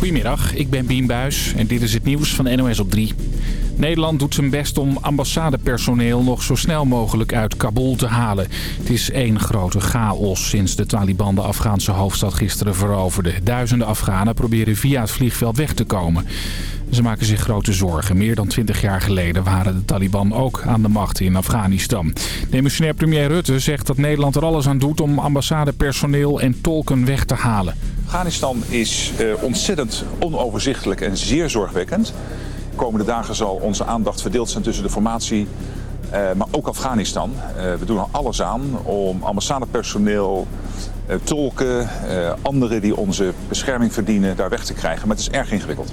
Goedemiddag, ik ben Bien Buis en dit is het nieuws van NOS op 3. Nederland doet zijn best om ambassadepersoneel nog zo snel mogelijk uit Kabul te halen. Het is één grote chaos sinds de Taliban de Afghaanse hoofdstad gisteren veroverde. Duizenden Afghanen proberen via het vliegveld weg te komen. Ze maken zich grote zorgen. Meer dan 20 jaar geleden waren de Taliban ook aan de macht in Afghanistan. Demissionair premier Rutte zegt dat Nederland er alles aan doet om ambassadepersoneel en tolken weg te halen. Afghanistan is uh, ontzettend onoverzichtelijk en zeer zorgwekkend. De komende dagen zal onze aandacht verdeeld zijn tussen de formatie, uh, maar ook Afghanistan. Uh, we doen er alles aan om ambassadepersoneel, tolken, anderen die onze bescherming verdienen, daar weg te krijgen. Maar het is erg ingewikkeld.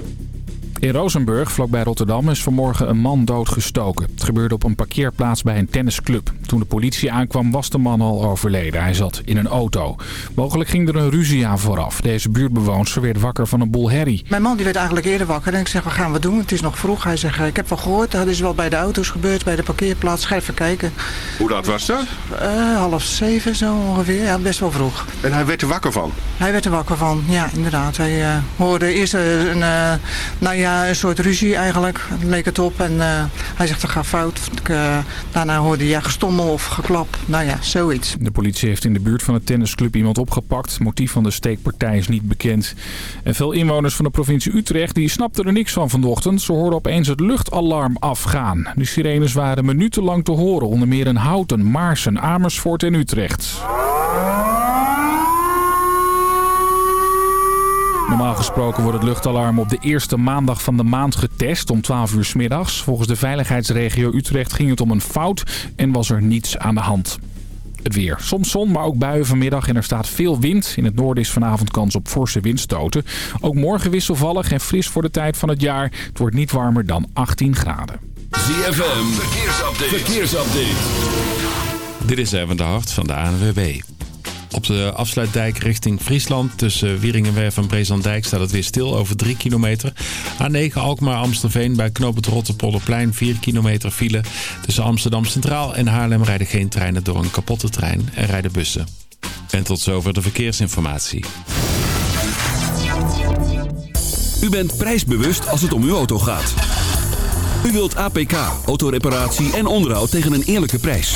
In Rozenburg, vlakbij Rotterdam, is vanmorgen een man doodgestoken. Het gebeurde op een parkeerplaats bij een tennisclub. Toen de politie aankwam was de man al overleden. Hij zat in een auto. Mogelijk ging er een ruzie aan vooraf. Deze buurtbewoonster werd wakker van een boel herrie. Mijn man die werd eigenlijk eerder wakker en ik zeg, wat gaan we doen? Het is nog vroeg. Hij zegt, ik heb wel gehoord, dat is wel bij de auto's gebeurd, bij de parkeerplaats. Ga even kijken. Hoe laat was dat? Uh, half zeven zo ongeveer, ja, best wel vroeg. En hij werd er wakker van? Hij werd er wakker van, ja, inderdaad. Hij uh, hoorde eerst een, uh, nou ja, ja, een soort ruzie eigenlijk. leek het op. En uh, hij zegt, dat gaat fout. Ik, uh, daarna hoorde hij ja, gestommel of geklap. Nou ja, zoiets. De politie heeft in de buurt van de tennisclub iemand opgepakt. Het motief van de steekpartij is niet bekend. En veel inwoners van de provincie Utrecht die snapten er niks van vanochtend. Ze hoorden opeens het luchtalarm afgaan. De sirenes waren minutenlang te horen. Onder meer in Houten, Maarsen, Amersfoort en Utrecht. Normaal gesproken wordt het luchtalarm op de eerste maandag van de maand getest om 12 uur s middags. Volgens de veiligheidsregio Utrecht ging het om een fout en was er niets aan de hand. Het weer. Soms zon, maar ook buien vanmiddag en er staat veel wind. In het noorden is vanavond kans op forse windstoten. Ook morgen wisselvallig en fris voor de tijd van het jaar. Het wordt niet warmer dan 18 graden. ZFM, verkeersupdate. verkeersupdate. Dit is even de hart van de ANWB. Op de afsluitdijk richting Friesland tussen Wieringenwerf en Brezandijk staat het weer stil over 3 kilometer. A9 Alkmaar-Amsterveen bij knooppunt Rotterpolderplein 4 kilometer file. Tussen Amsterdam Centraal en Haarlem rijden geen treinen door een kapotte trein en rijden bussen. En tot zover de verkeersinformatie. U bent prijsbewust als het om uw auto gaat. U wilt APK, autoreparatie en onderhoud tegen een eerlijke prijs.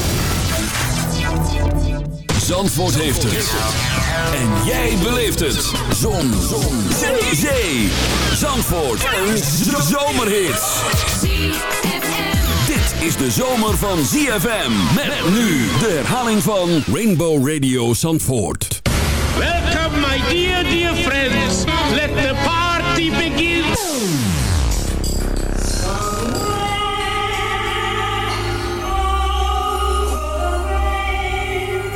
Zandvoort heeft het. En jij beleeft het. Zon. Zon. Zee. Zee. Zandvoort. Een zomerhit. Dit is de zomer van ZFM. Met nu de herhaling van Rainbow Radio Zandvoort. Welcome my dear, dear friends. Let the party begin.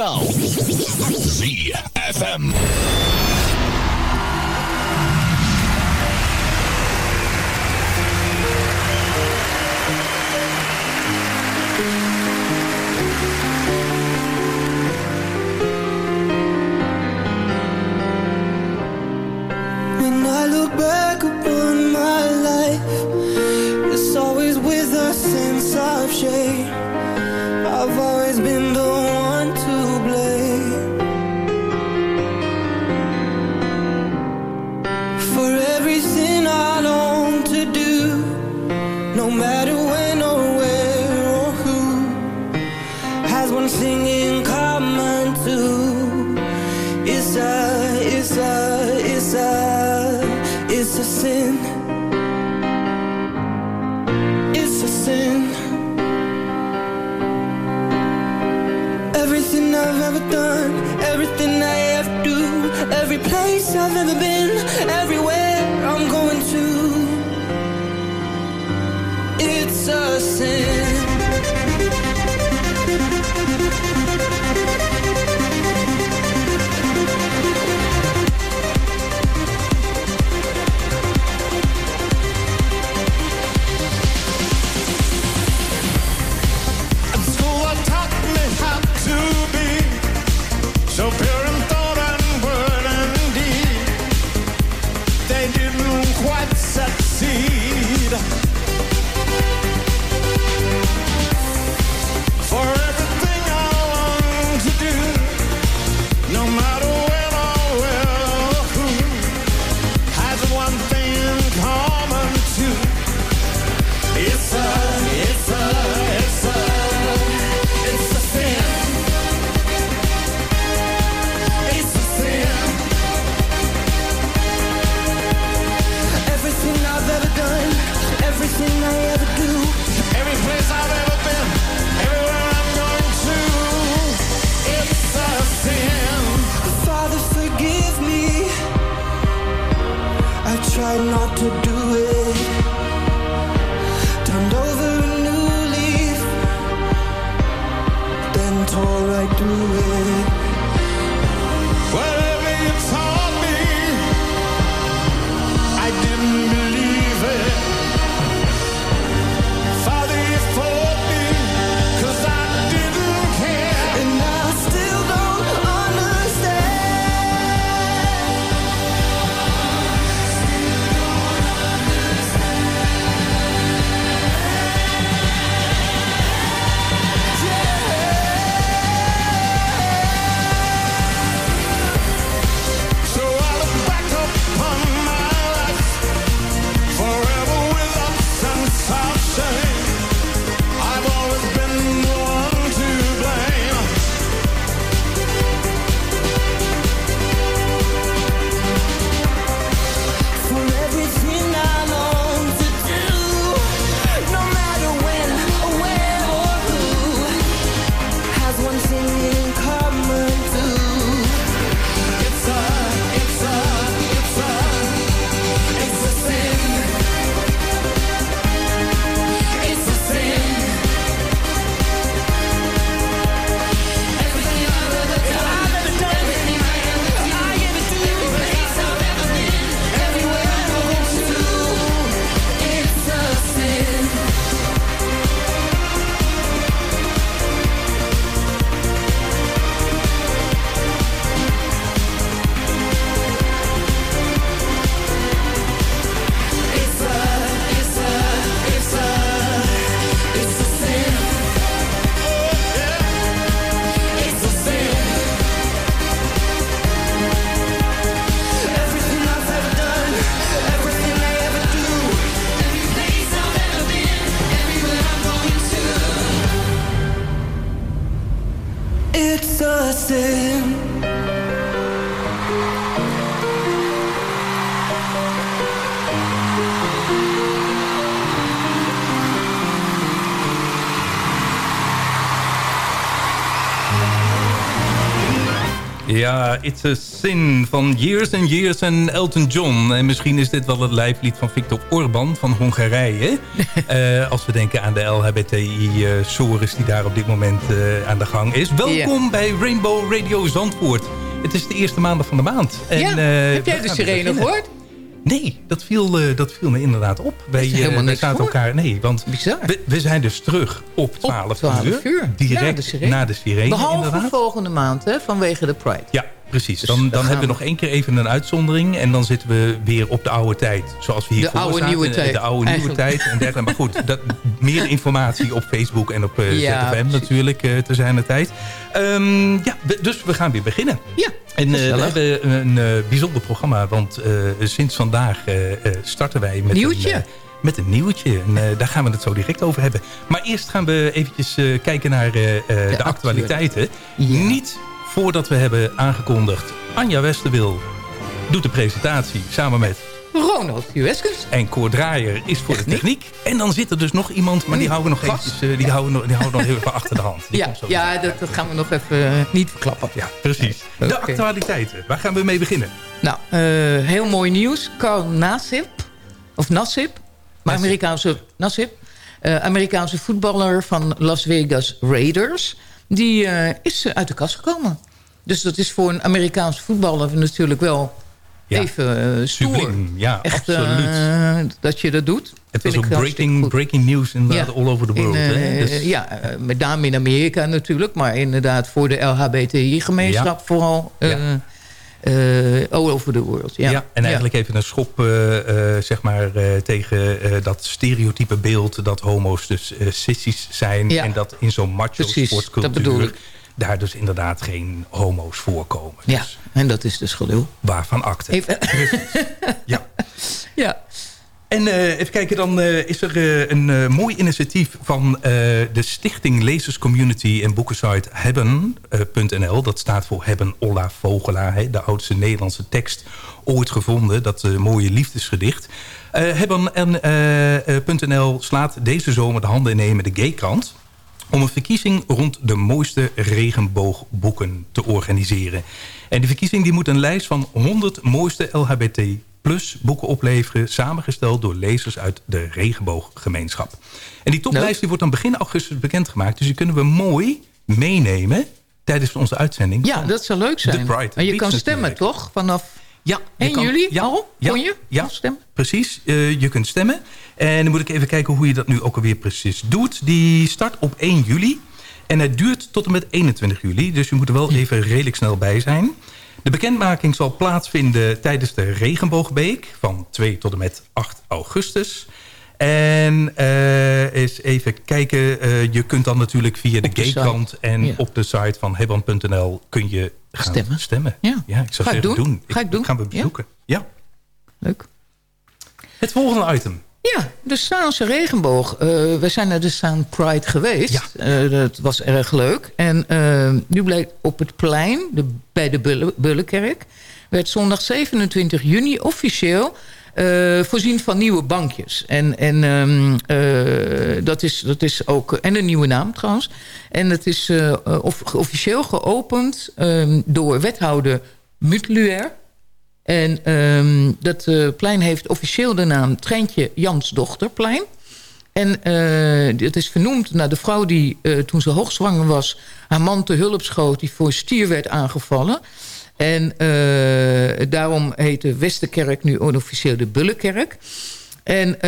Optimaal. ZFM. So pure in thought and word and deed. They didn't quite succeed. Ja, It's a Sin van Years and Years en Elton John. En misschien is dit wel het lijflied van Viktor Orban van Hongarije. Eh, als we denken aan de LHBTI-sores die daar op dit moment eh, aan de gang is. Welkom bij Rainbow Radio Zandvoort. Het is de eerste maandag van de maand. En, Ja, eh, heb jij de sirene gehoord? Nee, dat viel, eh, dat viel me inderdaad op. Wij, helemaal niks zaten elkaar. Nee, want we, we zijn dus terug op 12, 12 uur. uur. Direct Na de sirene. na de sirene. Behalve inderdaad. volgende maand, hè, vanwege de Pride. Ja, precies. Dus Dan, dan hebben we nog één keer even een uitzondering. En dan zitten we weer op de oude tijd. Zoals we hier De oude nieuwe tijd, De oude nieuwe tijd. En dergelijke. Maar goed, dat, meer informatie op Facebook en op eh, Ja, ZFM natuurlijk eh te zijn de tijd. Ehm, ja, we- dus we gaan weer beginnen. Ja, En eh, we hebben een eh, bijzonder programma. Want eh, sinds vandaag eh, eh, starten wij met Nieuwtje. een... eh, met een nieuwtje. En eh, daar gaan we het zo direct over hebben. Maar eerst gaan we eventjes eh, kijken naar eh, eh, de, actualiteiten. Niet voordat we hebben aangekondigd... Anja Westerwil doet de presentatie samen met Ronald Jueskens. En Cor Draaier is voor de techniek. En dan zit er dus nog iemand, maar die houden we nog eventjes, eh, die houden, nog- die houden nog even achter de hand. Die Ja, ja dat, dat gaan we nog even eh, niet verklappen. Ja, precies. De actualiteiten. Waar gaan we mee beginnen? Nou, eh, heel mooi nieuws. Carl Nassib, of Nassib, maar Amerikaanse, Nassib, Amerikaanse voetballer van Las Vegas Raiders, die eh, is eh, uit de kast gekomen. Dus dat is voor een Amerikaanse voetballer natuurlijk wel Ja. even eh, stoer. Subliem, ja, Echt, absoluut. dat je dat doet. Het was ook breaking, breaking news inderdaad Ja. all over the world. In, hè? Dus- Ja, met name in Amerika natuurlijk. Maar inderdaad voor de LHBTI-gemeenschap Ja. vooral. Ja. Eh, all over the world. Ja, Ja, en eigenlijk even een schop eh, eh, zeg maar, tegen dat stereotype beeld... dat homo's dus sissies zijn... Ja. en dat in zo'n Precies, dat bedoel ik. daar dus inderdaad geen homo's voorkomen. Ja, en dat is dus gelul. Waarvan akte. Even, Ja. ja. En eh, even kijken, dan eh, is er eh, een mooi initiatief van de Stichting Lezers Community en boekensite Hebben.nl. dat staat voor Hebben Olla Vogelaar, hè, de oudste Nederlandse tekst ooit gevonden. Dat mooie liefdesgedicht. Hebben.nl slaat deze zomer de handen met de Gaykrant om een verkiezing rond de mooiste regenboogboeken te organiseren. En die verkiezing die moet een lijst van 100 mooiste LHBT plus boeken opleveren... samengesteld door lezers uit de regenbooggemeenschap. En die toplijst die wordt dan begin augustus bekendgemaakt. Dus die kunnen we mooi meenemen tijdens onze uitzending. ja, dat zou leuk zijn. The Pride en je kan stemmen, natuurlijk. toch? Vanaf Ja, je 1 kan- juli ja, al? ja, Kon je? Ja, stemmen? precies. Eh, je kunt stemmen. En dan moet ik even kijken hoe je dat nu ook alweer precies doet. Die start op 1 juli. En het duurt tot en met 21 juli. Dus je moet er wel even redelijk snel bij zijn. De bekendmaking zal plaatsvinden tijdens de Regenboogbeek... van 2 tot en met 8 augustus. En eh, eens even kijken. eh, je kunt dan natuurlijk via de, de en Ja. op de site van hebban.nl kun je gaan Stemmen. stemmen. Ja. ik zou Ga ik zeggen doen. Ga ik doen. Gaan we Ja. bezoeken. Ja. Leuk. Het volgende item. Ja, de Saanse regenboog. Eh, we zijn naar de Saan Pride geweest. Eh, dat was erg leuk. En eh, nu blijkt op het plein, de, bij de Bulle- Bullenkerk... werd zondag 27 juni officieel voorzien van nieuwe bankjes. En, en, ehm, eh, dat, is, dat is ook... En een nieuwe naam trouwens. En het is of, officieel geopend ehm, door wethouder Mutluer... En ehm, dat eh, plein heeft officieel de naam Treintje Jansdochterplein. En eh het is vernoemd naar de vrouw die eh, toen ze hoogzwanger was... haar man te hulp schoot die voor stier werd aangevallen. En daarom heet de Westerkerk nu onofficieel de Bullenkerk. En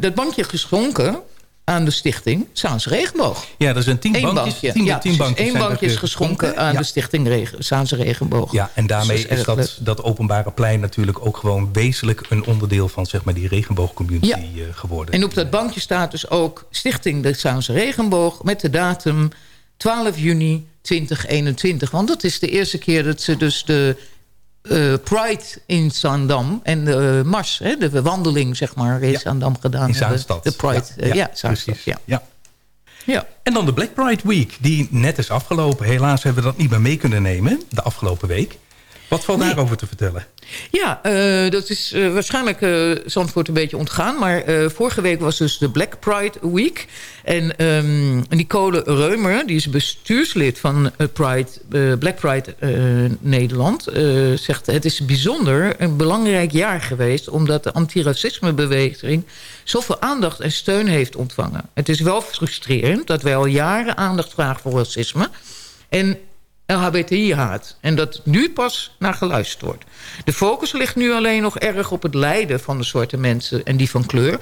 dat bankje geschonken aan de stichting Saans Regenboog. Ja, er zijn tien Eén bankjes. bankje. Tien, ja, tien bankjes er, bankje is eh, geschonken aan de stichting Regen, Saanse Regenboog. Ja, en daarmee Dus is dat, dat openbare plein natuurlijk ook gewoon wezenlijk een onderdeel van zeg maar, die regenboogcommunity Ja. eh, geworden. En op dat bankje staat dus ook Stichting de Saanse Regenboog... met de datum 12 juni 2021. Want dat is de eerste keer dat ze dus de eh, Pride in Zaandam... en de Mars, hè, de wandeling zeg maar, in Zaandam gedaan in. Zaanstad. De Pride, Ja, eh, ja, ja, precies. ja. Ja. Ja. En dan de Black Pride Week, die net is afgelopen. Helaas hebben we dat niet meer mee kunnen nemen de afgelopen week. Wat valt daarover te vertellen? Ja, eh, dat is eh, waarschijnlijk eh Zandvoort een beetje ontgaan. Maar vorige week was dus de Black Pride Week. En ehm, Nicole Reumer, die is bestuurslid van Pride, Black Pride Nederland... zegt het is bijzonder een belangrijk jaar geweest... omdat de antiracismebeweging zoveel aandacht en steun heeft ontvangen. Het is wel frustrerend dat wij al jaren aandacht vragen voor racisme... En LHBTI-haat. En dat nu pas naar geluisterd wordt. De focus ligt nu alleen nog erg op het lijden van de soorten mensen en die van kleur.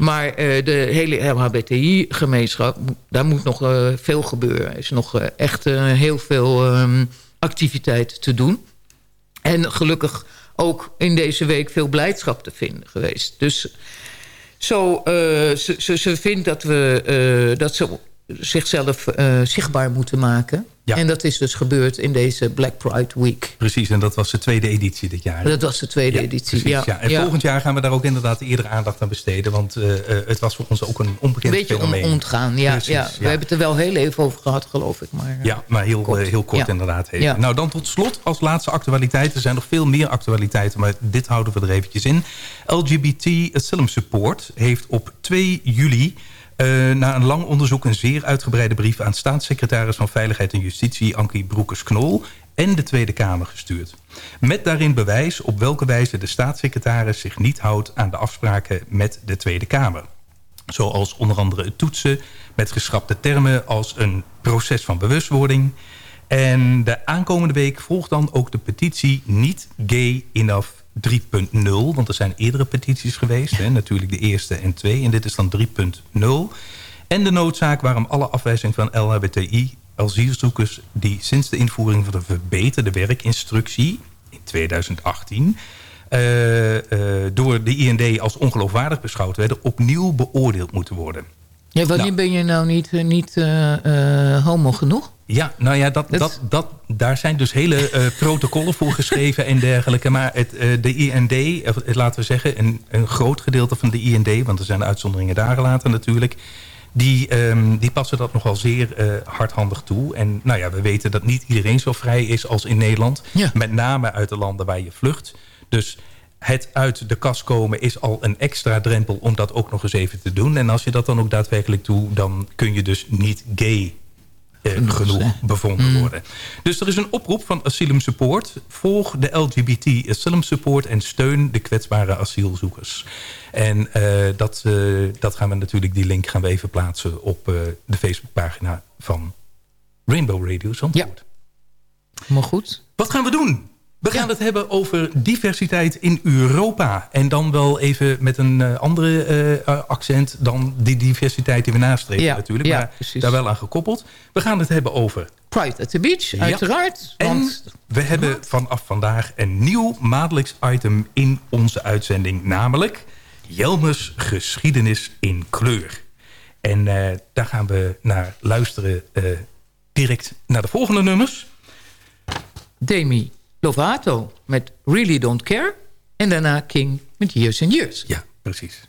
Maar eh, de hele LHBTI-gemeenschap, daar moet nog eh, veel gebeuren. Er is nog eh, echt heel veel ehm, activiteit te doen. En gelukkig ook in deze week veel blijdschap te vinden geweest. Dus zo, ze, ze, ze vindt dat, we, dat ze zichzelf zichtbaar moeten maken. En dat is dus gebeurd in deze Black Pride Week. Precies, en dat was de tweede editie dit jaar. Dat was de tweede editie, Precies, ja. ja. En volgend jaar gaan we daar ook inderdaad eerder aandacht aan besteden. Want eh, eh, het was voor ons ook een onbekend Een beetje om, fenomeen. ontgaan, ja, Precies, ja. We hebben het er wel heel even over gehad, geloof ik. Maar, eh, Ja, maar heel kort, heel kort inderdaad. Even. Nou, dan tot slot als laatste actualiteit. Er zijn nog veel meer actualiteiten, maar dit houden we er eventjes in. LGBT Asylum Support heeft op 2 juli... eh, na een lang onderzoek een zeer uitgebreide brief... aan staatssecretaris van Veiligheid en Justitie Ankie Broekers-Knol... en de Tweede Kamer gestuurd. Met daarin bewijs op welke wijze de staatssecretaris zich niet houdt... aan de afspraken met de Tweede Kamer. Zoals onder andere het toetsen met geschrapte termen als een proces van bewustwording. En de aankomende week volgt dan ook de petitie Niet Gay Enough 3.0. Want er zijn eerdere petities geweest. Hè, natuurlijk de eerste en twee. En dit is dan 3.0. En de noodzaak waarom alle afwijzing van LHBTI asielzoekers... die sinds de invoering van de verbeterde werkinstructie in 2018... eh, eh, door de IND als ongeloofwaardig beschouwd werden... opnieuw beoordeeld moeten worden. Ja, wanneer Nou. ben je nou niet, eh, niet eh, eh, homo genoeg? Ja, nou ja, dat, dat, dat, daar zijn dus hele eh, protocollen voor geschreven en dergelijke. Maar het, de IND, laten we zeggen, een, een groot gedeelte van de IND... want er zijn uitzonderingen daar gelaten natuurlijk... Die, ehm, die passen dat nogal zeer hardhandig toe. En nou ja, we weten dat niet iedereen zo vrij is als in Nederland. Met name uit de landen waar je vlucht. Dus het uit de kast komen is al een extra drempel om dat ook nog eens even te doen. En als je dat dan ook daadwerkelijk doet, dan kun je dus niet gay eh, genoeg bevonden worden. Dus er is een oproep van Asylum Support. Volg de LGBT Asylum Support en steun de kwetsbare asielzoekers. En eh, dat, eh, dat gaan we natuurlijk, die link gaan we even plaatsen op eh, de Facebookpagina van Rainbow Radio Zandvoort. Maar goed. Wat gaan we doen? We gaan het hebben over diversiteit in Europa. En dan wel even met een eh, andere eh, accent dan die diversiteit die we nastreven Ja, natuurlijk. ja, maar precies. daar wel aan gekoppeld. We gaan het hebben over... Pride at the Beach, uiteraard. En Want we hebben vanaf vandaag een nieuw maandelijks item in onze uitzending. Namelijk Jelmers geschiedenis in kleur. En eh, daar gaan we naar luisteren direct naar de volgende nummers. Demi Lovato met Really Don't Care. En daarna King met Years and Years. Ja, precies.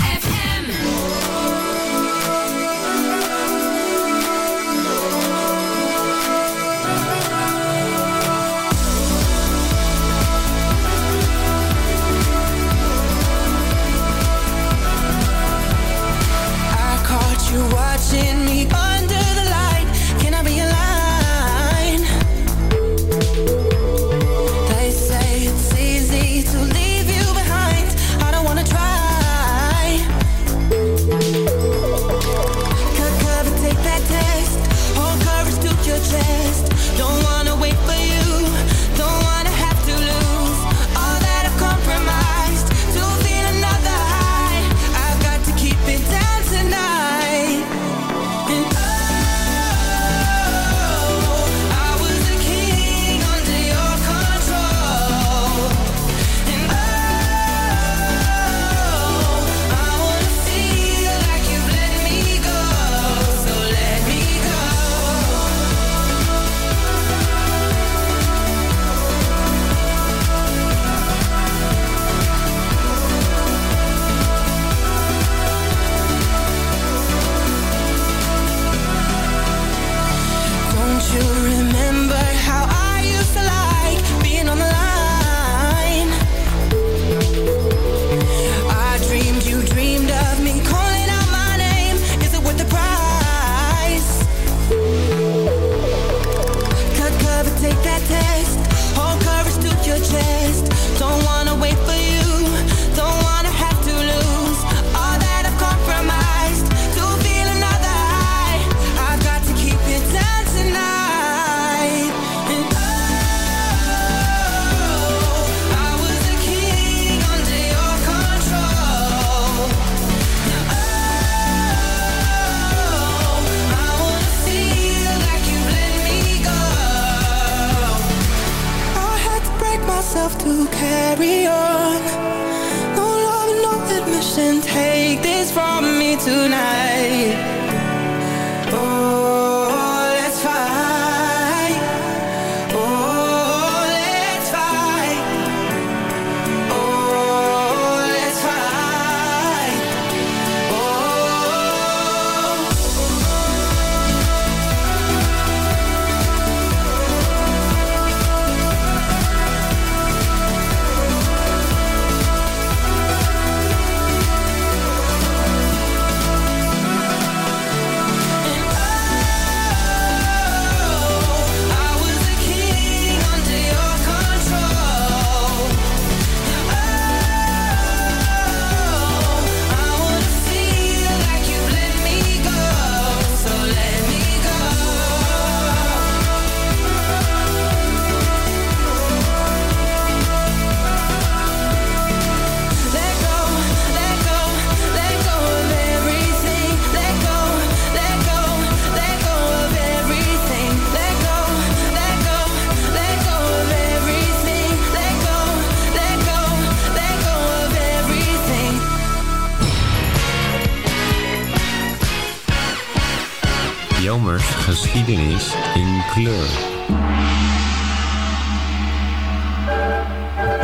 Jelmers geschiedenis in kleur.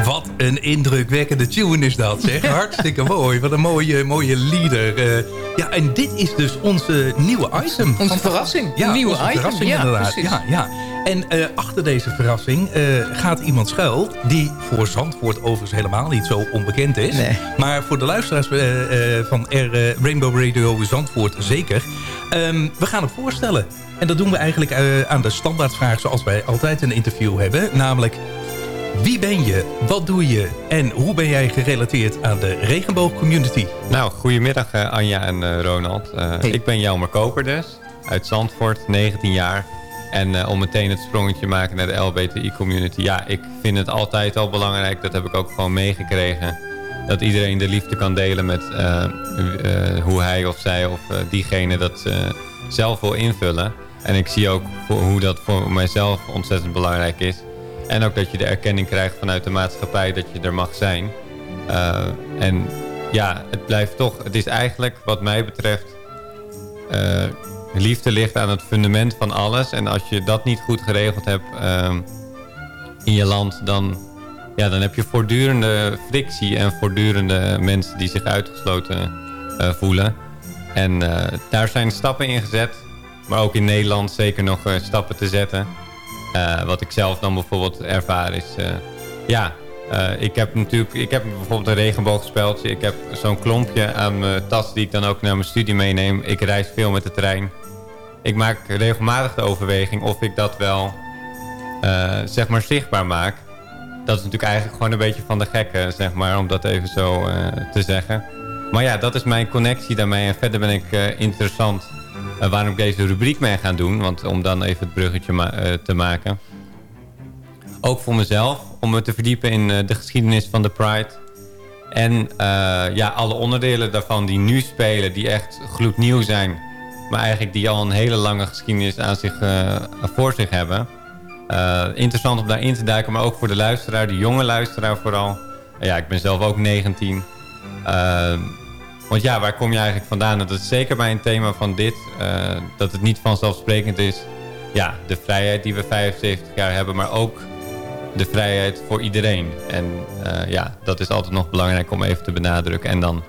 Wat een indrukwekkende tune is dat, zeg. Hartstikke mooi. Wat een mooie, mooie leader. Eh, ja, en dit is dus onze nieuwe item. Onze verrassing. Ja, Een nieuwe onze item. verrassing Ja, inderdaad. precies. Ja, ja. En eh, achter deze verrassing eh, gaat iemand schuil... die voor Zandvoort overigens helemaal niet zo onbekend is. Maar voor de luisteraars van R, Rainbow Radio Zandvoort zeker. Ehm, we gaan het voorstellen. En dat doen we eigenlijk eh, aan de standaardvraag... zoals wij altijd een interview hebben. Namelijk, wie ben je, wat doe je... en hoe ben jij gerelateerd aan de regenboogcommunity? Nou, goedemiddag eh, Anja en eh, Ronald. Eh, Ik ben Jelmer Koper dus, uit Zandvoort, 19 jaar. En eh, om meteen het sprongetje te maken naar de LBTI-community. Ja, ik vind het altijd al belangrijk, dat heb ik ook gewoon meegekregen... dat iedereen de liefde kan delen met eh, eh, hoe hij of zij of eh, diegene dat zelf wil invullen. En ik zie ook hoe dat voor mijzelf ontzettend belangrijk is. En ook dat je de erkenning krijgt vanuit de maatschappij dat je er mag zijn. En ja, het blijft toch, het is eigenlijk wat mij betreft... liefde ligt aan het fundament van alles. En als je dat niet goed geregeld hebt... in je land... dan, ja, dan heb je voortdurende frictie en voortdurende mensen die zich uitgesloten eh, voelen. En eh, daar zijn stappen in gezet. Maar ook in Nederland zeker nog eh, stappen te zetten. Wat ik zelf dan bijvoorbeeld ervaar is... ja, ik heb natuurlijk ik heb bijvoorbeeld een regenboogspeltje. Ik heb zo'n klompje aan mijn tas die ik dan ook naar mijn studie meeneem. Ik reis veel met de trein. Ik maak regelmatig de overweging of ik dat wel zeg maar zichtbaar maak. Dat is natuurlijk eigenlijk gewoon een beetje van de gekken, zeg maar, om dat even zo eh, te zeggen. Maar ja, dat is mijn connectie daarmee. En verder ben ik eh, interessant eh, waarom ik deze rubriek mee ga doen. Want om dan even het bruggetje te maken. Ook voor mezelf, om me te verdiepen in de geschiedenis van de Pride. En ja, alle onderdelen daarvan die nu spelen, die echt gloednieuw zijn. Maar eigenlijk die al een hele lange geschiedenis aan zich, voor zich hebben. Eh, interessant om daarin te duiken, maar ook voor de luisteraar, de jonge luisteraar vooral. Ja, ik ben zelf ook 19. Eh, want ja, waar kom je eigenlijk vandaan? Dat is zeker bij een thema van dit, eh, dat het niet vanzelfsprekend is. Ja, de vrijheid die we 75 jaar hebben, maar ook de vrijheid voor iedereen. En eh, ja, dat is altijd nog belangrijk om even te benadrukken. En dan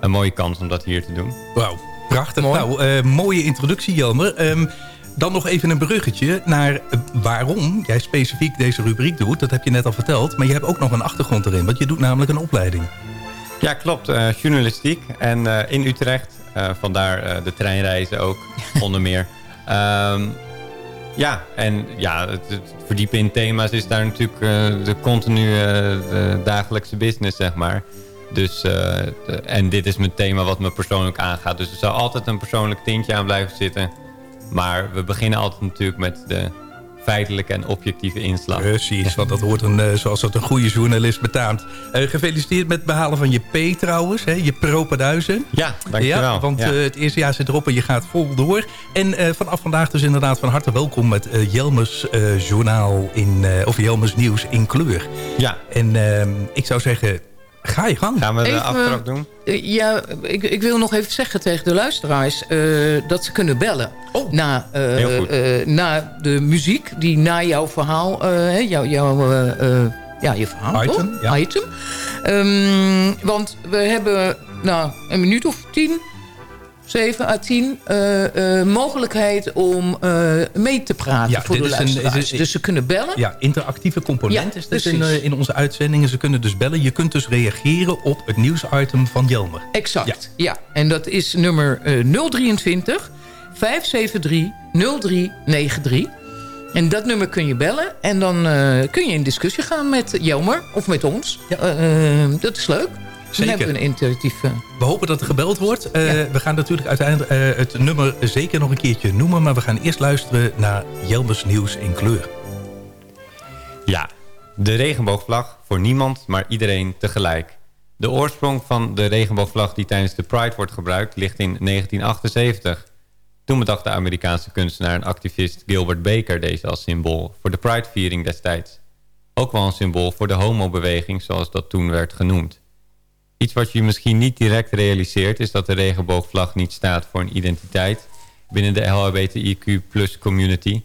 een mooie kans om dat hier te doen. Wauw, prachtig. Nou, eh, mooie introductie, Jelmer. Ehm, dan nog even een bruggetje naar waarom jij specifiek deze rubriek doet. Dat heb je net al verteld. Maar je hebt ook nog een achtergrond erin. Want je doet namelijk een opleiding. Ja, klopt. eh, journalistiek. En eh, in Utrecht. Eh, vandaar de treinreizen ook, onder meer. Ehm, ja, en ja, het, het verdiepen in thema's is daar natuurlijk de continue de dagelijkse business, zeg maar. Dus, de- en dit is mijn thema wat me persoonlijk aangaat. Dus er zal altijd een persoonlijk tintje aan blijven zitten. Maar we beginnen altijd natuurlijk met de feitelijke en objectieve inslag. Precies, want dat hoort een, eh, zoals dat een goede journalist betaamt. Eh, gefeliciteerd met het behalen van je P trouwens, hè, je propenduizen. Ja, dankjewel. Ja, want Ja. eh, het eerste jaar zit erop en je gaat vol door. En vanaf vandaag dus inderdaad van harte welkom met Jelmers Journaal in, of Jelmers Nieuws in kleur. Ja. En ehm, ik zou zeggen, ga je gang. Gaan we de Even, aftrap doen? Eh, Ja, ik, ik wil nog even zeggen tegen de luisteraars... eh, dat ze kunnen bellen na, eh, eh, na de muziek... die na jouw verhaal, eh, hè, jouw, jouw, ja, je verhaal, Item, toch? ja. Item. Ehm, want we hebben nou, een minuut of tien... 7 à 10 eh, eh, mogelijkheid om eh, mee te praten Ja, voor de een- luisteraars. is dus ze kunnen bellen. Ja, interactieve component Ja, is dit in, onze uitzendingen. Ze kunnen dus bellen. Je kunt dus reageren op het nieuwsitem van Jelmer. Exact, ja. En dat is nummer eh, 023 573 0393. En dat nummer kun je bellen. En dan kun je in discussie gaan met Jelmer of met ons. Dat is leuk. Dan hebben we een interactieve... We hopen dat er gebeld wordt. Eh, We gaan natuurlijk uiteindelijk eh, het nummer zeker nog een keertje noemen. Maar we gaan eerst luisteren naar Jelmers Nieuws in kleur. Ja, de regenboogvlag voor niemand, maar iedereen tegelijk. De oorsprong van de regenboogvlag die tijdens de Pride wordt gebruikt ligt in 1978. Toen bedacht de Amerikaanse kunstenaar en activist Gilbert Baker deze als symbool voor de Pride-viering destijds. Ook wel een symbool voor de homobeweging zoals dat toen werd genoemd. Iets wat je misschien niet direct realiseert is dat de regenboogvlag niet staat voor een identiteit binnen de LHBTIQ plus community.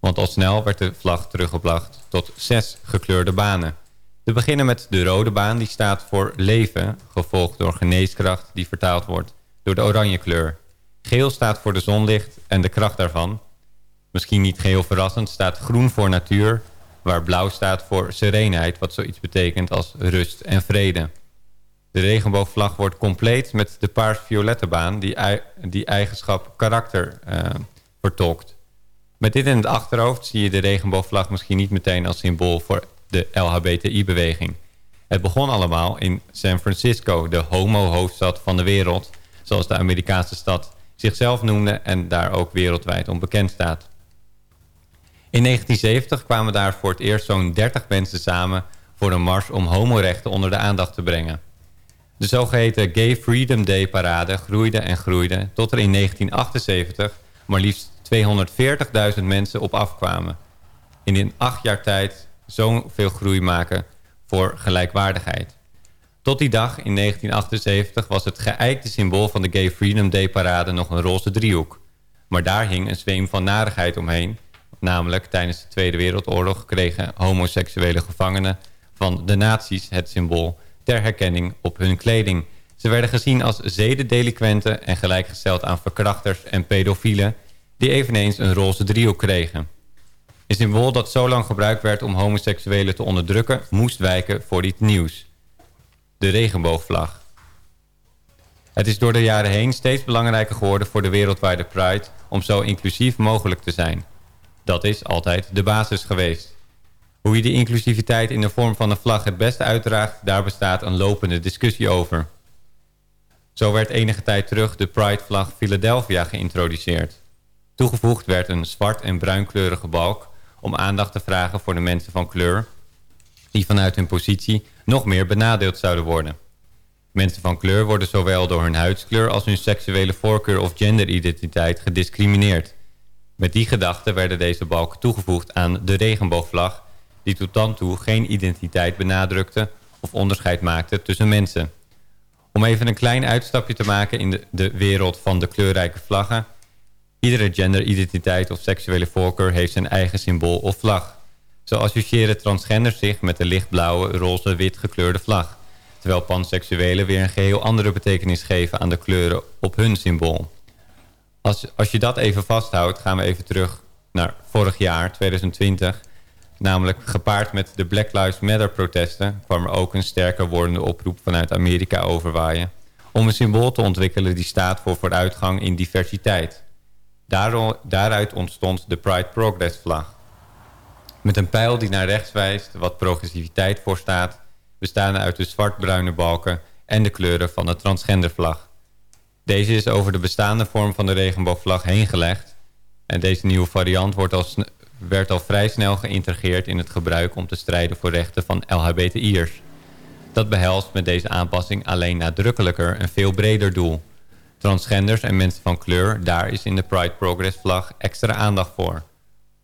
Want al snel werd de vlag teruggebracht tot zes gekleurde banen. Te beginnen met de rode baan die staat voor leven, gevolgd door geneeskracht die vertaald wordt door de oranje kleur. Geel staat voor de zonlicht en de kracht daarvan. Misschien niet geheel verrassend staat groen voor natuur, waar blauw staat voor serenheid, wat zoiets betekent als rust en vrede. De regenboogvlag wordt compleet met de paars-violette baan die, die eigenschap karakter eh, vertolkt. Met dit in het achterhoofd zie je de regenboogvlag misschien niet meteen als symbool voor de LHBTI-beweging. Het begon allemaal in San Francisco, de homo-hoofdstad van de wereld, zoals de Amerikaanse stad zichzelf noemde en daar ook wereldwijd om bekend staat. In 1970 kwamen daar voor het eerst zo'n 30 mensen samen voor een mars om homorechten onder de aandacht te brengen. De zogeheten Gay Freedom Day parade groeide en groeide tot er in 1978 maar liefst 240.000 mensen op afkwamen. In in acht jaar tijd zoveel groei maken voor gelijkwaardigheid. Tot die dag in 1978 was het geëikte symbool van de Gay Freedom Day parade nog een roze driehoek. Maar daar hing een zweem van narigheid omheen Namelijk tijdens de Tweede Wereldoorlog kregen homoseksuele gevangenen van de nazi's het symbool ter herkenning op hun kleding. Ze werden gezien als zedendelinquenten en gelijkgesteld aan verkrachters en pedofielen... die eveneens een roze driehoek kregen. Een symbool dat zo lang gebruikt werd om homoseksuelen te onderdrukken... moest wijken voor iets nieuws. De regenboogvlag. Het is door de jaren heen steeds belangrijker geworden voor de wereldwijde Pride... om zo inclusief mogelijk te zijn. Dat is altijd de basis geweest. Hoe je die inclusiviteit in de vorm van een vlag het beste uitdraagt... daar bestaat een lopende discussie over. Zo werd enige tijd terug de Pride-vlag Philadelphia geïntroduceerd. Toegevoegd werd een zwart- en bruinkleurige balk... om aandacht te vragen voor de mensen van kleur... die vanuit hun positie nog meer benadeeld zouden worden. Mensen van kleur worden zowel door hun huidskleur... als hun seksuele voorkeur of genderidentiteit gediscrimineerd. Met die gedachte werden deze balken toegevoegd aan de regenboogvlag... die tot dan toe geen identiteit benadrukte of onderscheid maakte tussen mensen... Om even een klein uitstapje te maken in de, de wereld van de kleurrijke vlaggen. Iedere genderidentiteit of seksuele voorkeur heeft zijn eigen symbool of vlag. Zo associëren transgenders zich met de lichtblauwe, roze, wit gekleurde vlag. Terwijl panseksuelen weer een geheel andere betekenis geven aan de kleuren op hun symbool. Als, als je dat even vasthoudt, gaan we even terug naar vorig jaar, 2020... Namelijk gepaard met de Black Lives Matter protesten... kwam er ook een sterker wordende oproep vanuit Amerika overwaaien... om een symbool te ontwikkelen die staat voor vooruitgang in diversiteit. Daaruit ontstond de Pride Progress vlag. Met een pijl die naar rechts wijst, wat progressiviteit voor staat... bestaande uit de zwart-bruine balken en de kleuren van de transgendervlag. Deze is over de bestaande vorm van de regenboogvlag heen gelegd... en deze nieuwe variant wordt al sne- werd al vrij snel geïntegreerd in het gebruik om te strijden voor rechten van LHBTI'ers. Dat behelst met deze aanpassing alleen nadrukkelijker een veel breder doel. Transgenders en mensen van kleur, daar is in de Pride Progress vlag extra aandacht voor.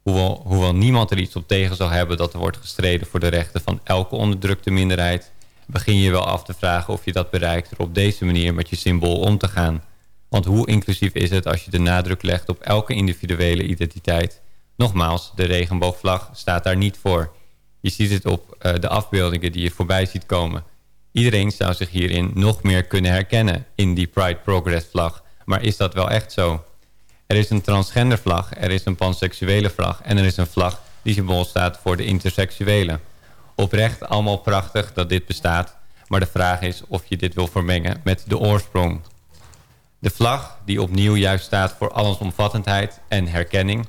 Hoewel, hoewel niemand er iets op tegen zal hebben dat er wordt gestreden voor de rechten van elke onderdrukte minderheid, begin je wel af te vragen of je dat bereikt door op deze manier met je symbool om te gaan. Want hoe inclusief is het als je de nadruk legt op elke individuele identiteit Nogmaals, de regenboogvlag staat daar niet voor. Je ziet het op uh, de afbeeldingen die je voorbij ziet komen. Iedereen zou zich hierin nog meer kunnen herkennen in die Pride Progress vlag. Maar is dat wel echt zo? Er is een transgender vlag, er is een panseksuele vlag... en er is een vlag die symbool staat voor de interseksuelen. Oprecht allemaal prachtig dat dit bestaat... maar de vraag is of je dit wil vermengen met de oorsprong. De vlag, die opnieuw juist staat voor allesomvattendheid en herkenning...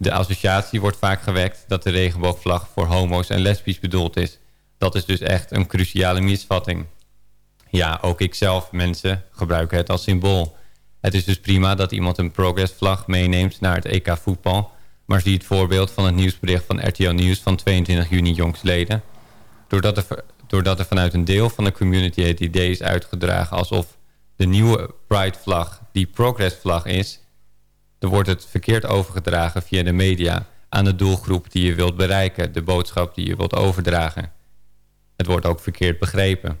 De associatie wordt vaak gewekt dat de regenboogvlag voor homo's en lesbisch bedoeld is. Dat is dus echt een cruciale misvatting. Ja, ook ik zelf, mensen, gebruiken het als symbool. Het is dus prima dat iemand een progressvlag meeneemt naar het EK voetbal... maar zie het voorbeeld van het nieuwsbericht van RTL Nieuws van 22 juni jongstleden. Doordat er, doordat er vanuit een deel van de community het idee is uitgedragen... alsof de nieuwe Pride-vlag die progressvlag is dan wordt het verkeerd overgedragen via de media aan de doelgroep die je wilt bereiken, de boodschap die je wilt overdragen. Het wordt ook verkeerd begrepen.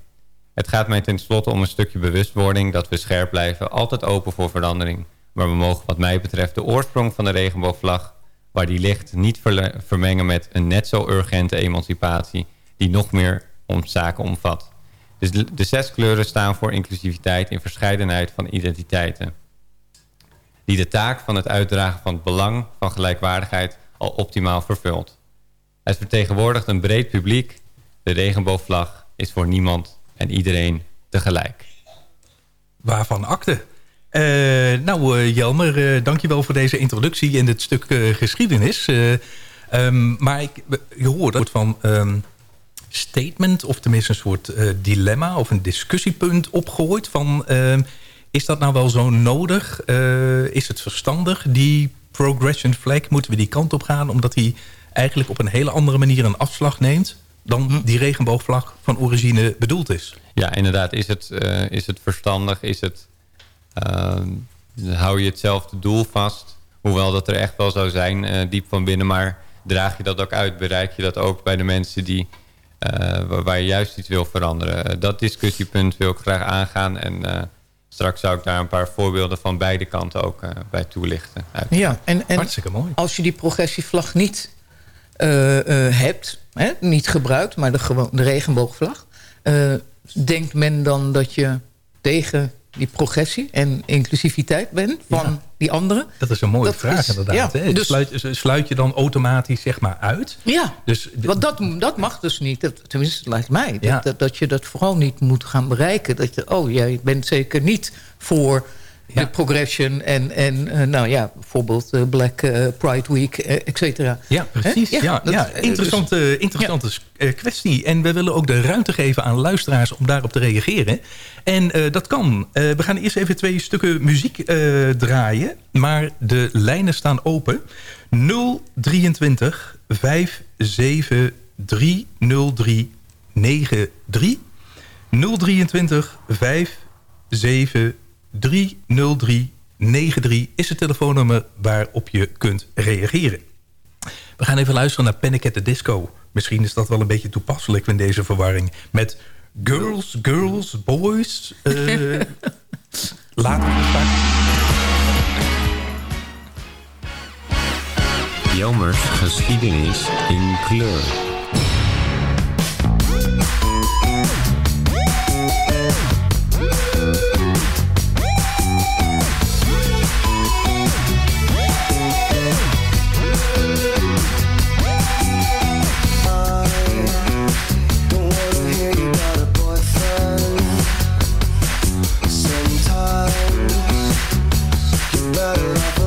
Het gaat mij tenslotte om een stukje bewustwording dat we scherp blijven, altijd open voor verandering. Maar we mogen wat mij betreft de oorsprong van de regenboogvlag, waar die ligt, niet vermengen met een net zo urgente emancipatie die nog meer om zaken omvat. Dus de zes kleuren staan voor inclusiviteit in verscheidenheid van identiteiten die de taak van het uitdragen van het belang van gelijkwaardigheid al optimaal vervult. Het vertegenwoordigt een breed publiek. De regenboogvlag is voor niemand en iedereen tegelijk. Waarvan akte? Eh, nou, uh, Jelmer, uh, dankjewel voor deze introductie in dit stuk geschiedenis. Um, maar ik, je soort van um, statement, of tenminste een soort dilemma of een discussiepunt opgegooid van... Is dat nou wel zo nodig? Uh, is het verstandig, die progression flag? Moeten we die kant op gaan? Omdat die eigenlijk op een hele andere manier een afslag neemt... dan die regenboogvlag van origine bedoeld is. Ja, inderdaad. Is het, uh, is het verstandig? Is het, uh, hou je hetzelfde doel vast? Hoewel dat er echt wel zou zijn, diep van binnen. Maar draag je dat ook uit? Bereik je dat ook bij de mensen die... Uh, waar je juist iets wil veranderen. dat discussiepunt wil ik graag aangaan. En straks zou ik daar een paar voorbeelden van beide kanten ook eh, bij toelichten. Ja, en, en Hartstikke mooi. als je die progressievlag niet eh, eh, hebt, hè, niet gebruikt, maar de, gewoon- de regenboogvlag... eh, denkt men dan dat je tegen die progressie en inclusiviteit bent van die anderen? Dat is een mooie Dat vraag is- inderdaad. ja, dus- sluit, sluit je dan automatisch zeg maar uit? Ja, Dus want dat, dat mag dus niet. Dat, tenminste, het lijkt mij. Dat, Ja. dat, dat je dat vooral niet moet gaan bereiken. Dat je, oh, jij bent zeker niet voor de progression... en, en eh, nou ja, bijvoorbeeld eh, Black eh, Pride Week, et cetera. Ja, precies. Ja, dat- ja, interessante, interessante eh, kwestie. En we willen ook de ruimte geven aan luisteraars om daarop te reageren. En dat kan. We gaan eerst even twee stukken muziek draaien. Maar de lijnen staan open. 023 57 303 93 023 57 303 93 is het telefoonnummer waarop je kunt reageren. We gaan even luisteren naar Panic at the Disco. Misschien is dat wel een beetje toepasselijk in deze verwarring. Met Girls, Girls, Boys. eh later Jelmers geschiedenis in kleur. Better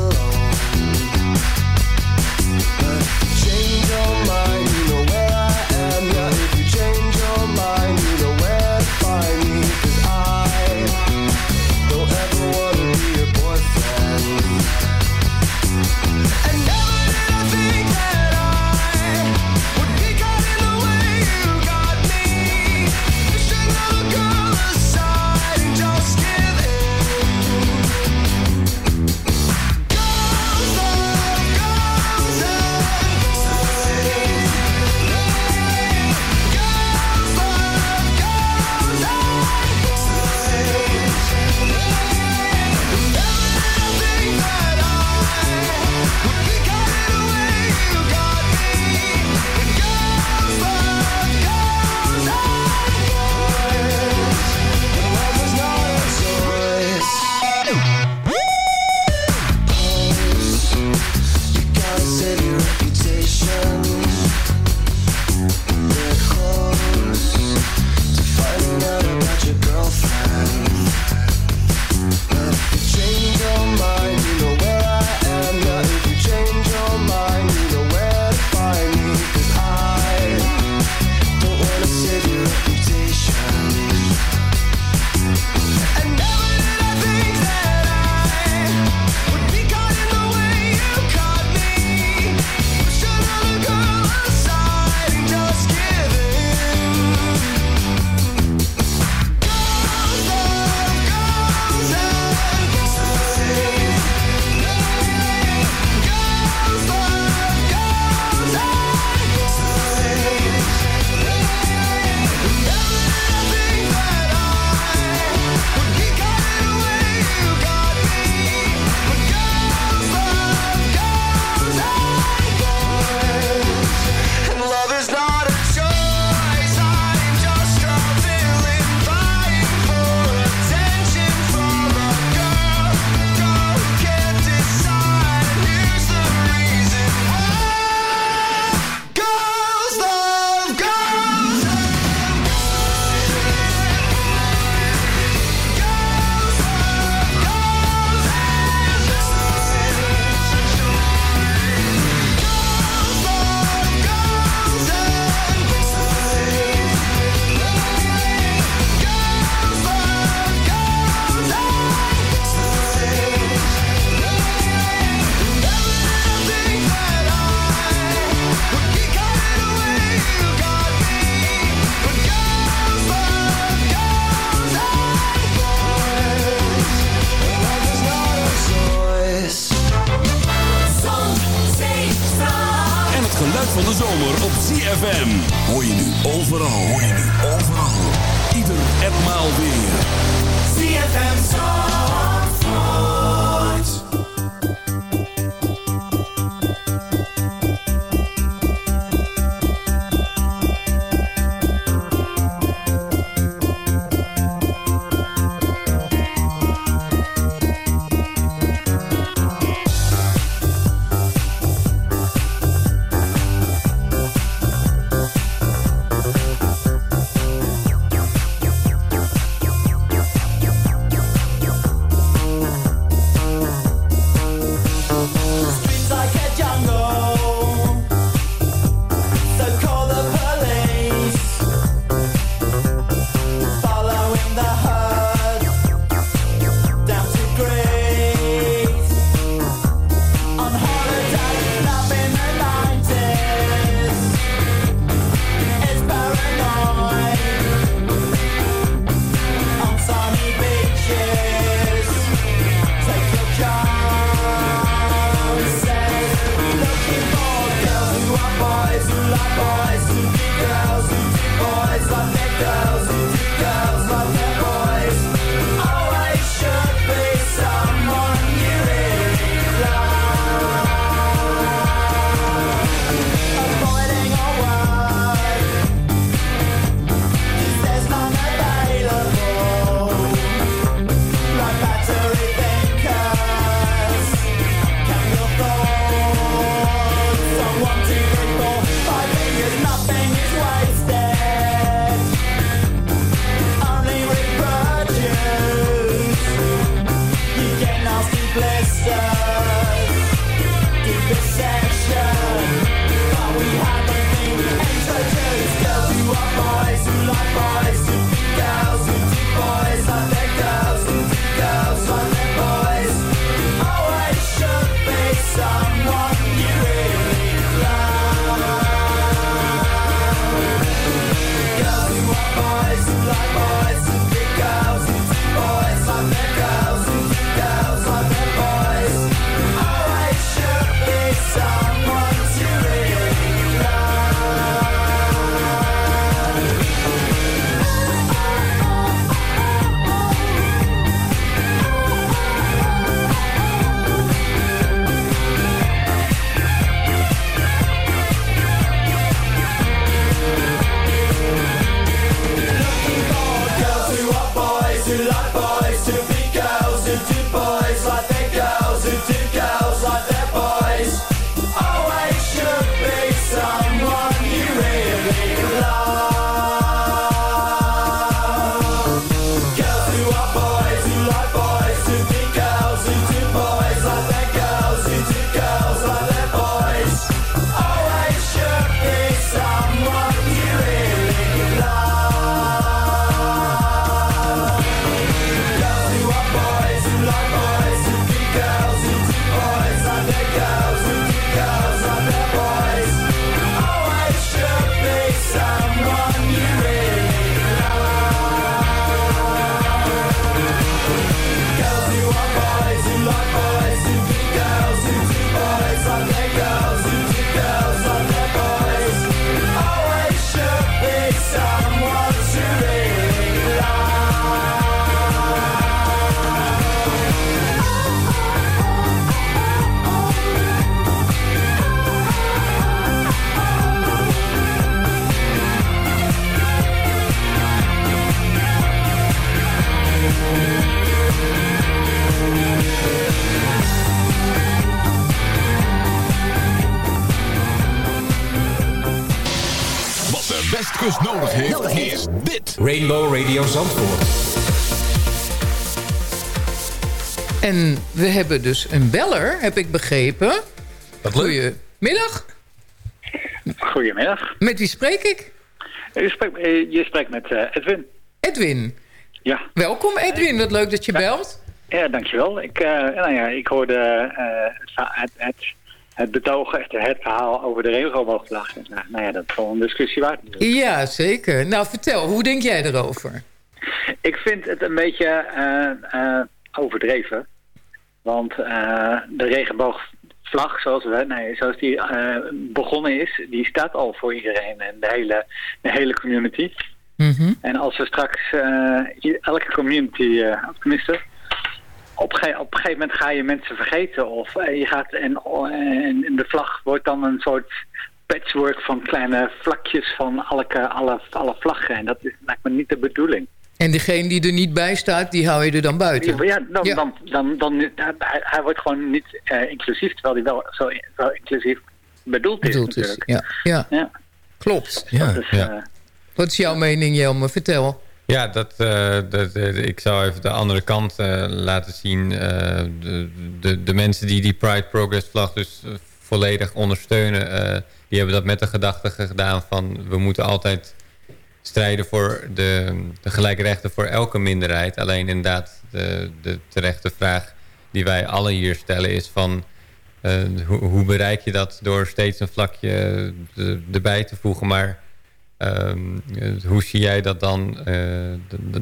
dus een beller, heb ik begrepen. Wat leuk. Goedemiddag. Goedemiddag. Met wie spreek ik? Spreekt, eh, je spreekt met eh, Edwin. Edwin. Ja. Welkom Edwin, wat leuk dat je ja. belt. Ja, dankjewel. Ik, eh, nou ja, ik hoorde het, het, het, betogen, het, verhaal over de regenboogvlag. Nou, nou ja, dat is wel een discussie waard. Ja, zeker. Nou, vertel, hoe denk jij erover? Ik vind het een beetje overdreven. Want eh, de regenboogvlag, zoals, we, nee, zoals die eh, begonnen is, die staat al voor iedereen en de hele, de hele community. Mhm. En als we straks eh, elke community, tenminste, op, een gegeven moment ga je mensen vergeten. Of je gaat oh, en, en, de vlag wordt dan een soort patchwork van kleine vlakjes van alle, alle, alle vlaggen. En dat is, lijkt me niet de bedoeling. En degene die er niet bij staat, die hou je er dan buiten. Ja, dan, Dan, dan, dan, hij, hij wordt gewoon niet eh, inclusief, terwijl hij wel zo, zo inclusief bedoeld is Bedoeld is, natuurlijk. ja. ja. Ja. Klopt. Ja, Dus, ja. eh, Wat is jouw mening, Jelme? Vertel. Ja, dat, eh, dat, eh, ik zou even de andere kant eh, laten zien. Eh, de, de, de mensen die die Pride Progress vlag dus eh, volledig ondersteunen... eh, die hebben dat met de gedachte gedaan van... we moeten altijd strijden voor de, de gelijke rechten voor elke minderheid. Alleen inderdaad de, de terechte vraag die wij alle hier stellen is van... eh, hoe, bereik je dat door steeds een vlakje eh, erbij te voegen... maar Ehm, eh, hoe zie jij dat dan,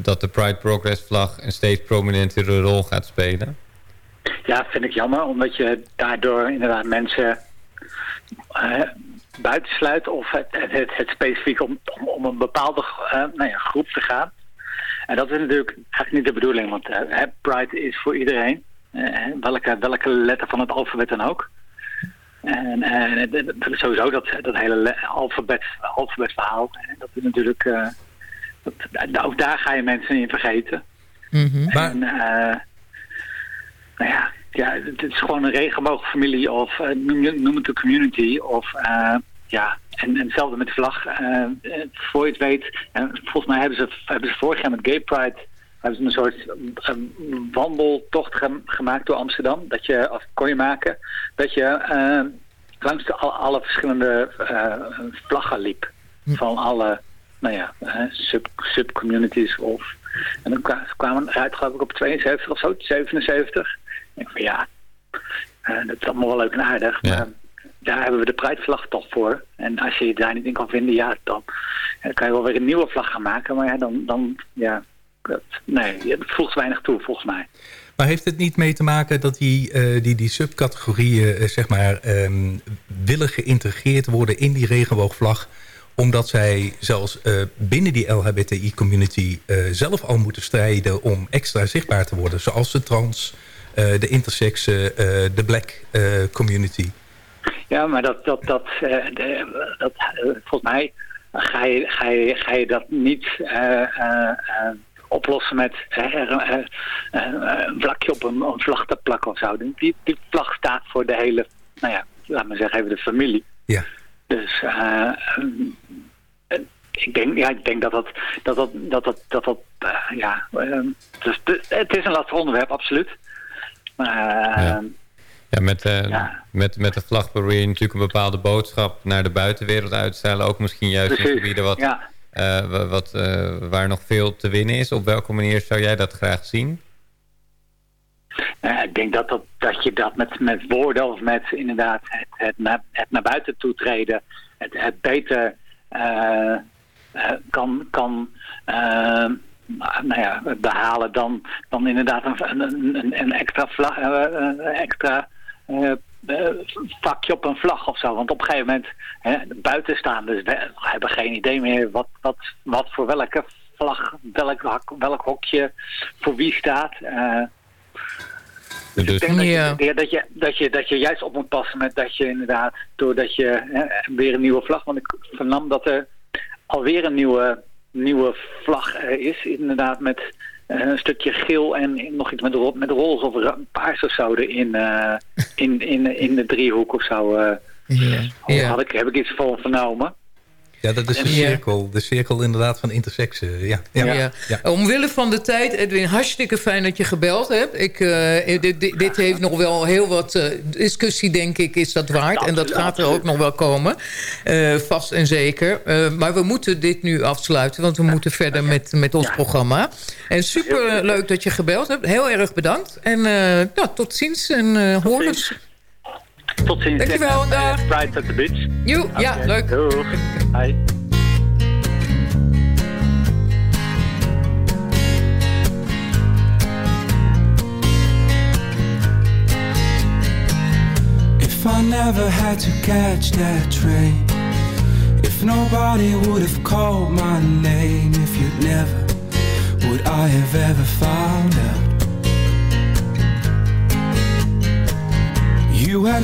dat de Pride Progress vlag een steeds prominentere rol gaat spelen? Ja, vind ik jammer, omdat je daardoor inderdaad mensen buitensluit of het, het, specifiek om, om, om een bepaalde eh, nou ja, groep te gaan. En dat is natuurlijk eigenlijk niet de bedoeling, want eh, Pride is voor iedereen, eh, welke, welke letter van het alfabet dan ook. En sowieso dat, dat hele le- alfabet, alfabetverhaal, dat is natuurlijk, dat, ook daar ga je mensen in vergeten. En, eh, nou ja, ja, het is gewoon een regenboogfamilie of eh, noem, het een community. Of eh, ja, en, en hetzelfde met de vlag. Eh, voor je het weet, eh, volgens mij hebben ze, hebben ze vorig jaar met Gay Pride hebben ze een soort wandeltocht gem- gemaakt door Amsterdam. Dat je, of kon je maken, dat je langs de, al- alle verschillende vlaggen liep. Van alle, nou ja, sub, subcommunities of... En dan kwa- kwamen we eruit geloof ik op 72 of zo, 77. Ik van ja, eh, dat is allemaal wel leuk en aardig. Maar daar hebben we de Pride-vlag toch voor. En als je je daar niet in kan vinden, ja, dan, kan je wel weer een nieuwe vlag gaan maken. Maar ja, dan, dan ja, dat, nee, het voegt weinig toe volgens mij. Maar heeft het niet mee te maken dat die, eh, die, die subcategorieën eh, zeg maar, ehm, willen geïntegreerd worden in die regenboogvlag? Omdat zij zelfs binnen die LHBTI-community zelf al moeten strijden om extra zichtbaar te worden. Zoals de trans, de intersex, eh, eh, de black eh, community. Ja, maar dat, dat, dat, eh, de- dat eh, volgens mij ga je, ga je, ga je dat niet eh, eh, eh, oplossen met eh, eh, eh, een vlakje op een, een vlag te plakken of zo. Die, die vlag staat voor de hele, nou ja, laat maar zeggen, even de familie. Ja. Dus eh, eh, ik denk, ja, ik denk dat dat, dat, dat, dat, dat, dat, dat eh, ja, eh, dus het is een lastig onderwerp, absoluut. Maar eh, Ja, met, met, met de vlag probeer je natuurlijk een bepaalde boodschap naar de buitenwereld uit te stellen. Ook misschien juist in gebieden wat, ja. eh, wa- wat, eh, waar nog veel te winnen is. Op welke manier zou jij dat graag zien? Ik denk dat, dat, dat je dat met, met woorden of met inderdaad het, het, naar, het naar buiten toetreden, het, het beter kan, kan eh, nou ja, behalen dan, dan inderdaad een, een, een, een extra, vlag, een extra eh, eh, vakje op een vlag of zo. Want op een gegeven moment, hè, de buitenstaanders we- hebben geen idee meer wat, wat, wat voor welke vlag, welk, welk hokje voor wie staat. Eh, Dus, ik denk dat, je, ja, dat, je, dat, je, dat je juist op moet passen met dat je inderdaad, doordat je hè, weer een nieuwe vlag, want ik vernam dat er alweer een nieuwe, nieuwe vlag eh, is, inderdaad met eh, een stukje geel en nog iets met, ro met roze of paars of zo erin, eh, in, in, in de driehoek of zo. eh. Ja. Had ik, heb ik iets van vernomen. Ja, dat is de cirkel. De cirkel inderdaad van intersex. eh, ja. Ja. Ja. Omwille van de tijd, Edwin, hartstikke fijn dat je gebeld hebt. Ik, eh, dit, dit, dit heeft nog wel heel wat eh, discussie, denk ik, is dat waard. en dat gaat er ook nog wel komen, Eh, vast en zeker. Eh, maar we moeten dit nu afsluiten, want we moeten verder met, met ons programma. En super leuk dat je gebeld hebt. Heel erg bedankt. En eh, nou, tot ziens en uh, horens. Tot ziens. Dankjewel, En, dag. eh, Pride at the beach. Joe, ja, Oké, leuk. Doeg. Hi. If I never had to catch that train, If nobody would have called my name, if you'd never, would I have ever found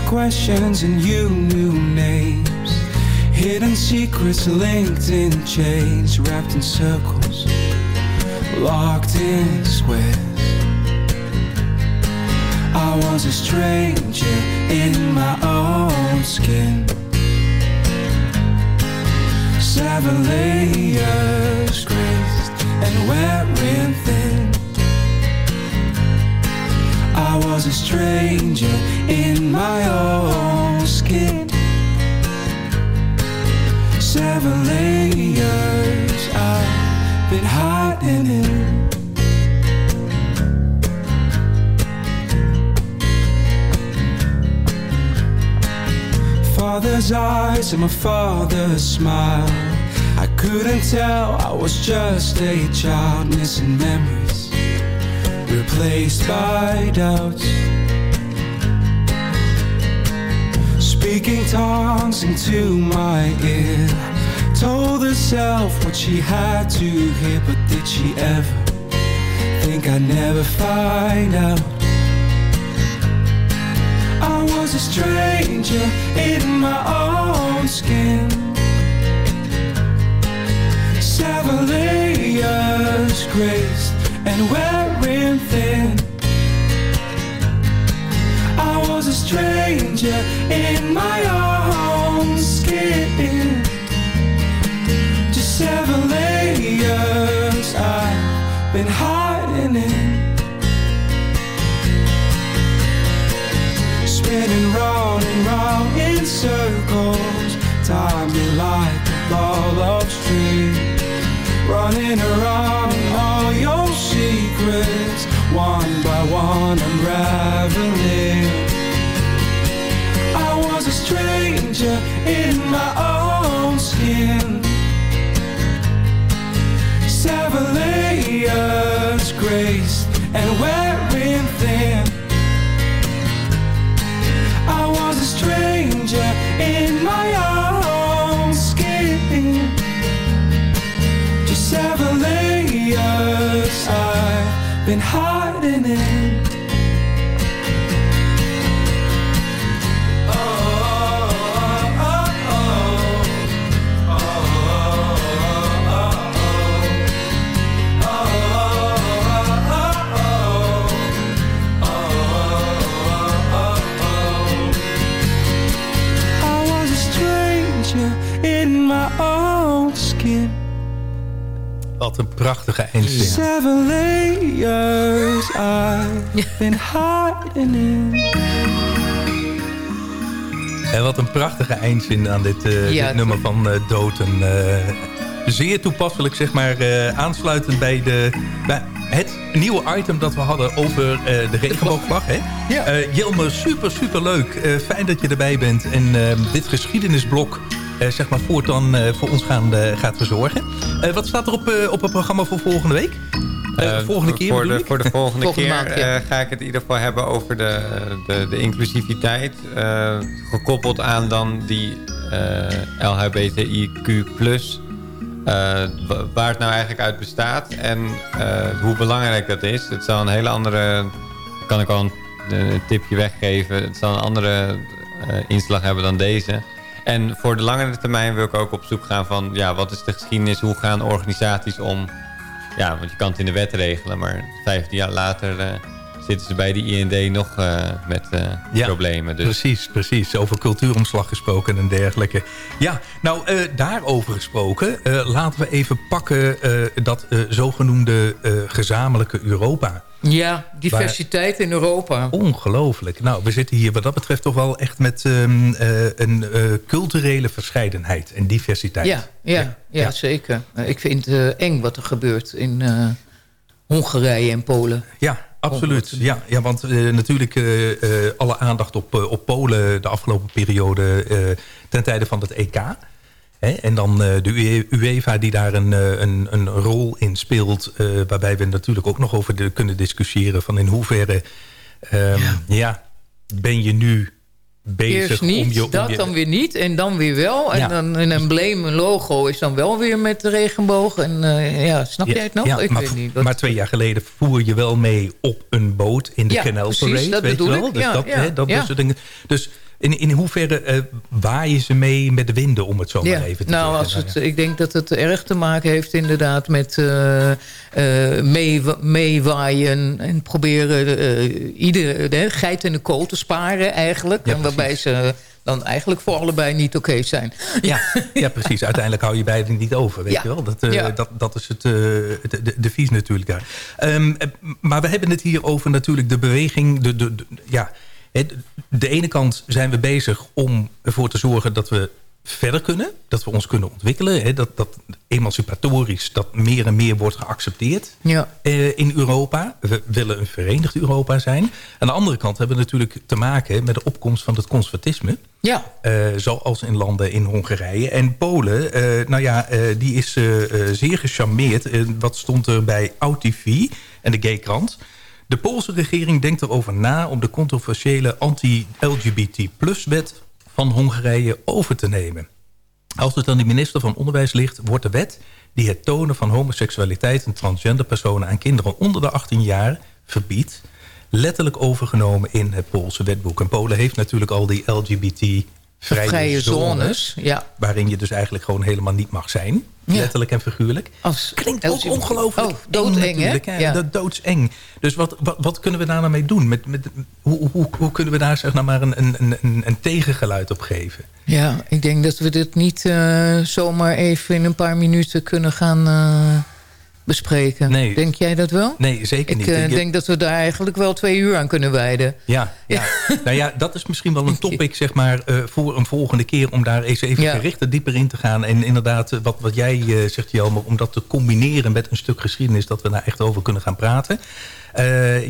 questions and you knew names, hidden secrets linked in chains, wrapped in circles, locked in squares. I was a stranger in my own skin. Seven layers graced and wearing thin. I was a stranger in my own skin. Seven layers I've been hiding in. Father's eyes and my father's smile. I couldn't tell I was just a child missing memories, replaced by doubts. Speaking tongues into my ear, told herself what she had to hear, but did she ever think I'd never find out? I was a stranger in my own skin. Seven layers graced and wearing thin. I was a stranger in my own skin. Just seven layers I've been hiding in. spinning round and round in circles. Time me like a ball of string. Running around unraveling. Prachtige eindzin. Seven layers I've been hiding in. En wat een prachtige eindzin aan dit, eh, Ja, dit nummer van eh Doten. Eh, zeer toepasselijk, zeg maar, eh, aansluitend bij, de, bij het nieuwe item dat we hadden over eh, de regenboogvlag. Hè? Eh, Jelmer, super, super leuk. Eh, fijn dat je erbij bent. En eh, dit geschiedenisblok zeg maar voortaan eh, voor ons gaan, eh, gaat verzorgen. Eh, wat staat er op, eh, op het programma voor volgende week? Eh, Eh, volgende keer voor de, voor de volgende, Volgende keer maand, ja. eh, ga ik het in ieder geval hebben over de, de, de inclusiviteit. eh, gekoppeld aan dan die eh, LHBTIQ+. eh, wa- waar het nou eigenlijk uit bestaat en eh, hoe belangrijk dat is. Het zal een hele andere... kan ik al een, een tipje weggeven. Het zal een andere eh, inslag hebben dan deze. En voor de langere termijn wil ik ook op zoek gaan van... ja, wat is de geschiedenis? Hoe gaan organisaties om ja, want je kan het in de wet regelen, maar 15 jaar later eh, zitten ze bij de IND nog eh, met eh, problemen. Dus Precies, precies. Over cultuuromslag gesproken en dergelijke. Ja, nou, daarover gesproken. laten we even pakken dat zogenoemde gezamenlijke Europa. Ja, diversiteit in Europa. Ongelooflijk. Nou, we zitten hier wat dat betreft toch wel echt met ehm, eh, een eh, culturele verscheidenheid en diversiteit. Ja, ja, ja, zeker. Eh, Ik vind het eng wat er gebeurt in Hongarije en Polen. Ja, absoluut. Ja, ja, want natuurlijk eh, alle aandacht op, op Polen de afgelopen periode ten tijde van het EK. En dan eh, de UE UEFA die daar een, eh, een, een rol in speelt. eh, waarbij we natuurlijk ook nog over de, kunnen discussiëren van in hoeverre ehm, ja. ben je nu bezig Eerst niet, om je... om dat je- dan weer niet en dan weer wel. En Ja. dan een embleem, een logo is dan wel weer met de regenboog. En ja, snap jij het nog? Ja, ik maar, weet niet. maar twee jaar geleden voer je wel mee op een boot in de Ja, Canal precies, Parade. dat weet je bedoel wel? ik. Dus Ja, dat, ja, hè, dat, ja. dat soort dingen. Dus in, in hoeverre eh waaien ze mee met de winden, om het zo Ja, maar even te nou, zeggen? als het, ik denk dat het erg te maken heeft inderdaad met eh, meewa- meewaaien en proberen ieder de geit in de kool te sparen eigenlijk. Ja, en waarbij ze dan eigenlijk voor allebei niet oké zijn. Ja, ja, precies. Uiteindelijk hou je beide niet over, weet Ja. je wel. Dat, Ja. dat, dat is het, het de, de vies natuurlijk daar. Eh, maar we hebben het hier over natuurlijk de beweging. De, de, de- ja, de ene kant zijn we bezig om ervoor te zorgen dat we verder kunnen. Dat we ons kunnen ontwikkelen. Hè, dat, dat emancipatorisch dat meer en meer wordt geaccepteerd Ja. eh, in Europa. We willen een verenigd Europa zijn. Aan de andere kant hebben we natuurlijk te maken met de opkomst van het conservatisme. Ja. Eh, zoals in landen in Hongarije. En Polen, eh, nou ja, eh, die is eh, eh, zeer gecharmeerd. Wat stond er bij OutTV en de Gay-krant? De Poolse regering denkt erover na om de controversiële anti-LGBT-plus-wet van Hongarije over te nemen. Als het aan de minister van Onderwijs ligt, wordt de wet die het tonen van homoseksualiteit en transgender personen aan kinderen onder de 18 jaar verbiedt, letterlijk overgenomen in het Poolse wetboek. En Polen heeft natuurlijk al die LGBT-vrije Vrije zones, zones, ja. waarin je dus eigenlijk gewoon helemaal niet mag zijn. Letterlijk en figuurlijk. Als Klinkt ook ongelooflijk Oh, doodeng, hè? Ja. Dat doodseng. Dus wat, wat, wat kunnen we daar nou mee doen? Met, met, hoe, hoe, hoe kunnen we daar zeg nou maar een, een, een, een tegengeluid op geven? Ja, ik denk dat we dit niet eh, zomaar even in een paar minuten kunnen gaan eh, bespreken. Nee. Denk jij dat wel? Nee, zeker Ik niet. eh, Je- denk dat we daar eigenlijk wel twee uur aan kunnen wijden. Ja, ja. nou ja, dat is misschien wel een topic zeg maar, eh, voor een volgende keer... om daar eens even Ja. gerichter dieper in te gaan. En inderdaad, eh, wat, wat jij eh, zegt, Jelmer... om dat te combineren met een stuk geschiedenis... dat we daar echt over kunnen gaan praten.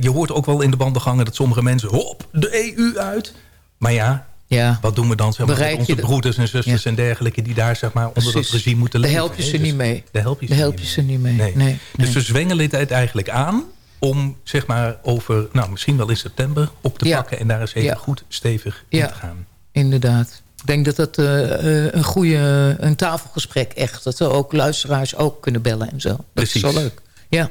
Je hoort ook wel in de wandelgangen dat sommige mensen... hop, de EU uit. Maar ja, Ja. wat doen we dan zeg maar, Bereik met onze de- broeders en zusters en dergelijke... die daar zeg maar, onder dat regime moeten Daar leven? help je ze Dus niet mee. Daar help je ze, Daar niet, ze mee. Nee. Nee. Dus we zwengelen het eigenlijk aan om zeg maar over, nou misschien wel in september op te Ja. pakken en daar eens even Ja. goed stevig Ja. in te gaan. Inderdaad. Ik denk dat dat eh, eh, een goede een tafelgesprek echt... dat er ook luisteraars ook kunnen bellen en zo. Dat Precies. is wel leuk. Ja.